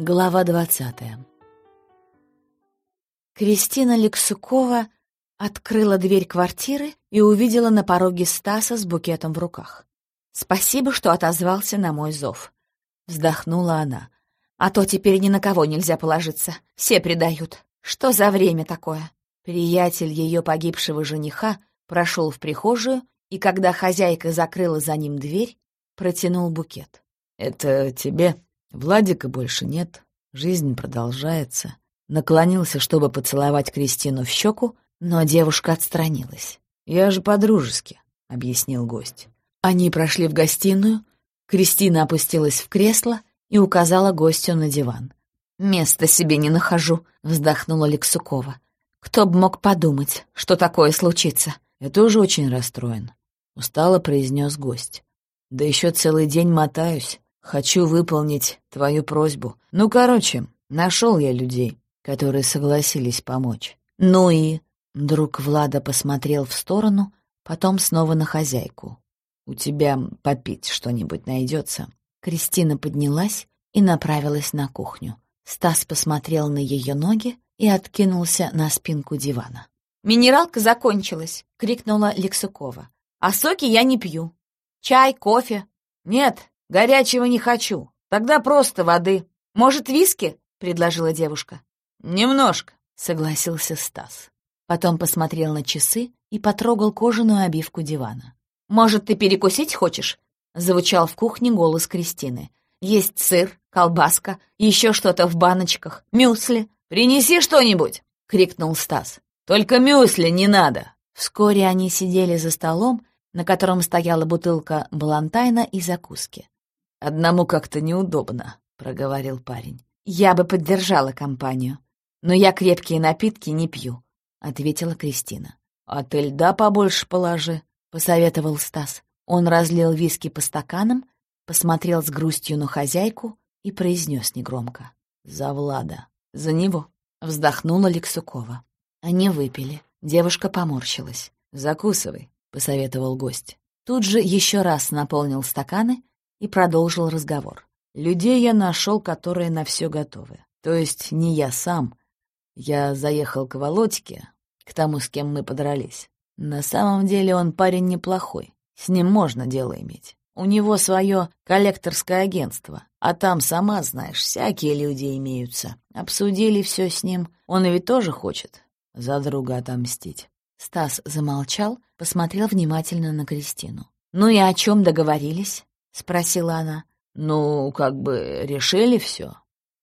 Глава двадцатая. Кристина Лексукова открыла дверь квартиры и увидела на пороге Стаса с букетом в руках. «Спасибо, что отозвался на мой зов», — вздохнула она. «А то теперь ни на кого нельзя положиться. Все предают. Что за время такое?» Приятель ее погибшего жениха прошел в прихожую, и когда хозяйка закрыла за ним дверь, протянул букет. «Это тебе?» Владика больше нет, жизнь продолжается. Наклонился, чтобы поцеловать Кристину в щеку, но девушка отстранилась. «Я же по-дружески», — объяснил гость. Они прошли в гостиную, Кристина опустилась в кресло и указала гостю на диван. «Места себе не нахожу», — вздохнула Лексукова. «Кто бы мог подумать, что такое случится?» «Я тоже очень расстроен», — устало произнес гость. «Да еще целый день мотаюсь. Хочу выполнить твою просьбу. Ну, короче, нашел я людей, которые согласились помочь. Ну и... Друг Влада посмотрел в сторону, потом снова на хозяйку. «У тебя попить что-нибудь найдется?» Кристина поднялась и направилась на кухню. Стас посмотрел на ее ноги и откинулся на спинку дивана. «Минералка закончилась!» — крикнула Лексукова. «А соки я не пью. Чай, кофе?» «Нет, «Горячего не хочу. Тогда просто воды. Может, виски?» — предложила девушка. «Немножко», — согласился Стас. Потом посмотрел на часы и потрогал кожаную обивку дивана. «Может, ты перекусить хочешь?» — звучал в кухне голос Кристины. «Есть сыр, колбаска, еще что-то в баночках, мюсли». «Принеси что-нибудь!» — крикнул Стас. «Только мюсли не надо!» Вскоре они сидели за столом, на котором стояла бутылка балантайна и закуски. «Одному как-то неудобно», — проговорил парень. «Я бы поддержала компанию, но я крепкие напитки не пью», — ответила Кристина. «А ты льда побольше положи», — посоветовал Стас. Он разлил виски по стаканам, посмотрел с грустью на хозяйку и произнес негромко. «За Влада». «За него», — вздохнула Лексукова. Они выпили. Девушка поморщилась. «Закусывай», — посоветовал гость. Тут же еще раз наполнил стаканы и продолжил разговор. «Людей я нашел, которые на все готовы. То есть не я сам. Я заехал к Володьке, к тому, с кем мы подрались. На самом деле он парень неплохой. С ним можно дело иметь. У него свое коллекторское агентство, а там, сама знаешь, всякие люди имеются. Обсудили все с ним. Он ведь тоже хочет за друга отомстить». Стас замолчал, посмотрел внимательно на Кристину. «Ну и о чем договорились?» — спросила она. «Ну, как бы решили все.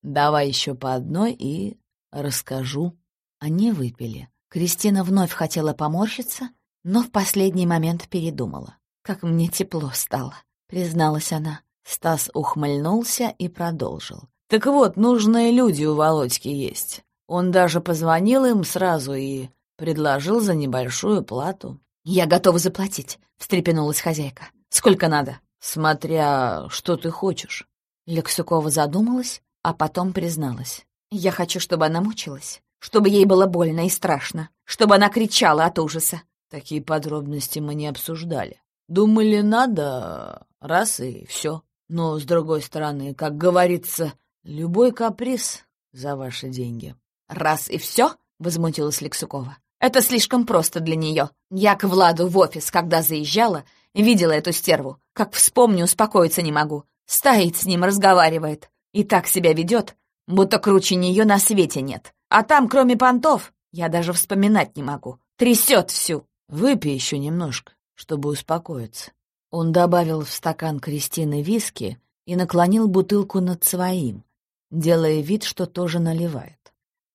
Давай еще по одной и расскажу». Они выпили. Кристина вновь хотела поморщиться, но в последний момент передумала. «Как мне тепло стало», — призналась она. Стас ухмыльнулся и продолжил. «Так вот, нужные люди у Володьки есть. Он даже позвонил им сразу и предложил за небольшую плату». «Я готова заплатить», — встрепенулась хозяйка. «Сколько надо?» «Смотря что ты хочешь». Лексукова задумалась, а потом призналась. «Я хочу, чтобы она мучилась, чтобы ей было больно и страшно, чтобы она кричала от ужаса». Такие подробности мы не обсуждали. Думали, надо, раз и все. Но, с другой стороны, как говорится, любой каприз за ваши деньги. «Раз и все?» — возмутилась Лексукова. «Это слишком просто для нее. Я к Владу в офис, когда заезжала, Видела эту стерву. Как вспомню, успокоиться не могу. Стоит с ним, разговаривает. И так себя ведет, будто круче нее на свете нет. А там, кроме понтов, я даже вспоминать не могу. Трясет всю. Выпей еще немножко, чтобы успокоиться. Он добавил в стакан Кристины виски и наклонил бутылку над своим, делая вид, что тоже наливает.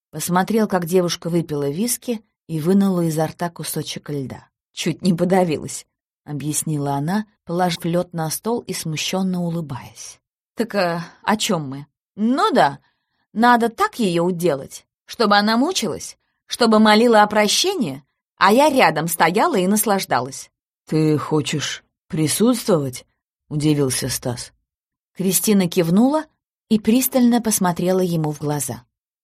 Посмотрел, как девушка выпила виски и вынула изо рта кусочек льда. Чуть не подавилась. — объяснила она, положив лед на стол и смущенно улыбаясь. «Так а, о чем мы?» «Ну да, надо так ее уделать, чтобы она мучилась, чтобы молила о прощении, а я рядом стояла и наслаждалась». «Ты хочешь присутствовать?» — удивился Стас. Кристина кивнула и пристально посмотрела ему в глаза.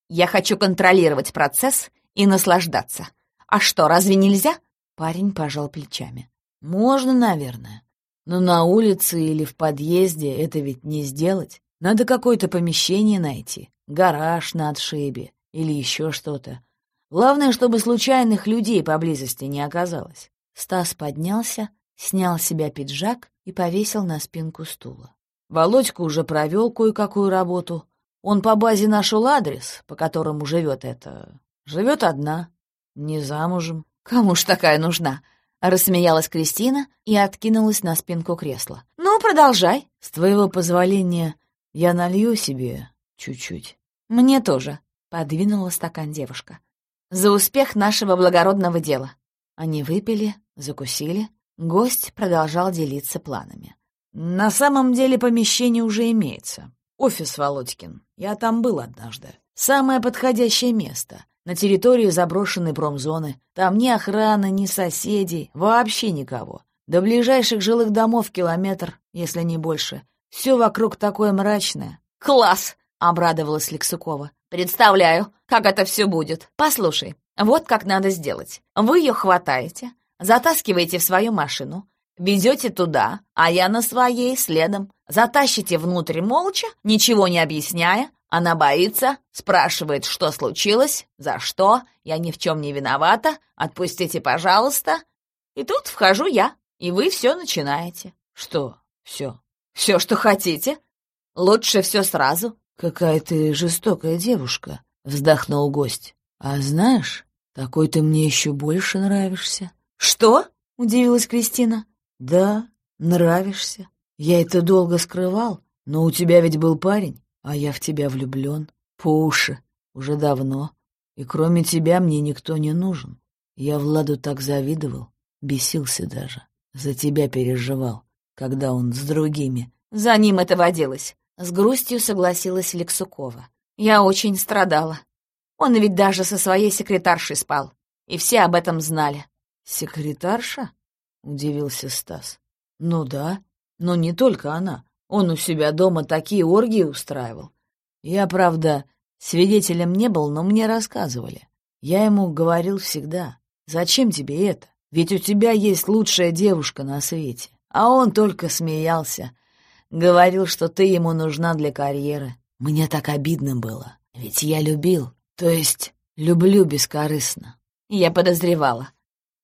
«Я хочу контролировать процесс и наслаждаться. А что, разве нельзя?» Парень пожал плечами. Можно, наверное. Но на улице или в подъезде это ведь не сделать. Надо какое-то помещение найти, гараж на отшибе или еще что-то. Главное, чтобы случайных людей поблизости не оказалось. Стас поднялся, снял с себя пиджак и повесил на спинку стула. Володька уже провел кое-какую работу. Он по базе нашел адрес, по которому живет это. Живет одна, не замужем. Кому ж такая нужна? Рассмеялась Кристина и откинулась на спинку кресла. «Ну, продолжай». «С твоего позволения я налью себе чуть-чуть». «Мне тоже», — подвинула стакан девушка. «За успех нашего благородного дела». Они выпили, закусили. Гость продолжал делиться планами. «На самом деле помещение уже имеется. Офис Володькин. Я там был однажды. Самое подходящее место. На территории заброшенной промзоны. Там ни охраны, ни соседей, вообще никого. До ближайших жилых домов километр, если не больше. Все вокруг такое мрачное. «Класс!» — обрадовалась Лексукова. «Представляю, как это все будет. Послушай, вот как надо сделать. Вы ее хватаете, затаскиваете в свою машину, Везете туда, а я на своей следом. Затащите внутрь молча, ничего не объясняя. Она боится, спрашивает, что случилось, за что, я ни в чем не виновата, отпустите, пожалуйста. И тут вхожу я, и вы все начинаете. Что все? Все, что хотите. Лучше все сразу. Какая ты жестокая девушка, вздохнул гость. А знаешь, такой ты мне еще больше нравишься. Что? Удивилась Кристина. «Да, нравишься. Я это долго скрывал, но у тебя ведь был парень, а я в тебя влюблен. По уши. Уже давно. И кроме тебя мне никто не нужен. Я Владу так завидовал, бесился даже. За тебя переживал, когда он с другими. За ним это водилось. С грустью согласилась Лексукова. Я очень страдала. Он ведь даже со своей секретаршей спал. И все об этом знали. Секретарша? удивился Стас. «Ну да, но не только она. Он у себя дома такие оргии устраивал. Я, правда, свидетелем не был, но мне рассказывали. Я ему говорил всегда, зачем тебе это? Ведь у тебя есть лучшая девушка на свете. А он только смеялся. Говорил, что ты ему нужна для карьеры. Мне так обидно было, ведь я любил, то есть люблю бескорыстно. Я подозревала.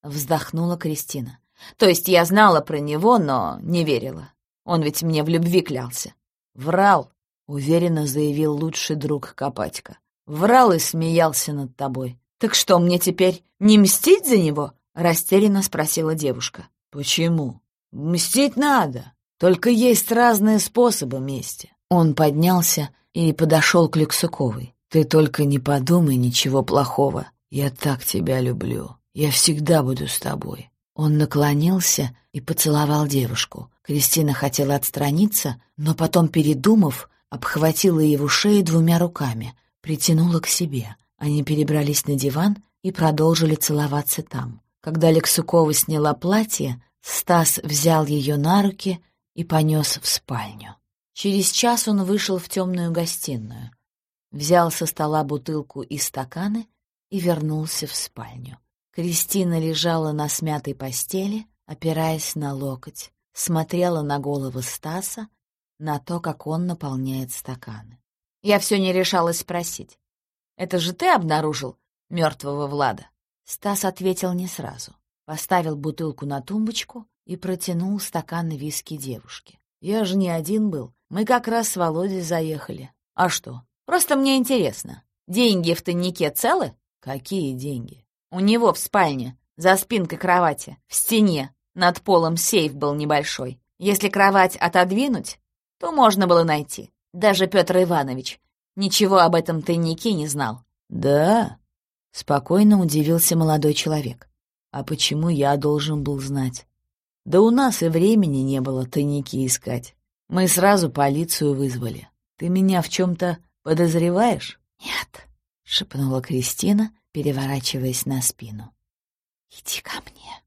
Вздохнула Кристина. То есть я знала про него, но не верила. Он ведь мне в любви клялся. Врал, уверенно заявил лучший друг Копатька. Врал и смеялся над тобой. Так что, мне теперь не мстить за него? Растерянно спросила девушка. Почему? Мстить надо. Только есть разные способы мести. Он поднялся и подошел к Люксуковой. Ты только не подумай ничего плохого. Я так тебя люблю. Я всегда буду с тобой. Он наклонился и поцеловал девушку. Кристина хотела отстраниться, но потом, передумав, обхватила его шею двумя руками, притянула к себе. Они перебрались на диван и продолжили целоваться там. Когда Лексукова сняла платье, Стас взял ее на руки и понес в спальню. Через час он вышел в темную гостиную, взял со стола бутылку и стаканы и вернулся в спальню. Кристина лежала на смятой постели, опираясь на локоть, смотрела на голову Стаса, на то, как он наполняет стаканы. Я все не решалась спросить. «Это же ты обнаружил мертвого Влада?» Стас ответил не сразу. Поставил бутылку на тумбочку и протянул стакан виски девушке. «Я же не один был. Мы как раз с Володей заехали. А что? Просто мне интересно. Деньги в тайнике целы?» «Какие деньги?» У него в спальне, за спинкой кровати, в стене, над полом сейф был небольшой. Если кровать отодвинуть, то можно было найти. Даже Петр Иванович ничего об этом тайнике не знал. «Да?» — спокойно удивился молодой человек. «А почему я должен был знать?» «Да у нас и времени не было тайники искать. Мы сразу полицию вызвали. Ты меня в чем-то подозреваешь?» «Нет», — шепнула Кристина, переворачиваясь на спину. «Иди ко мне».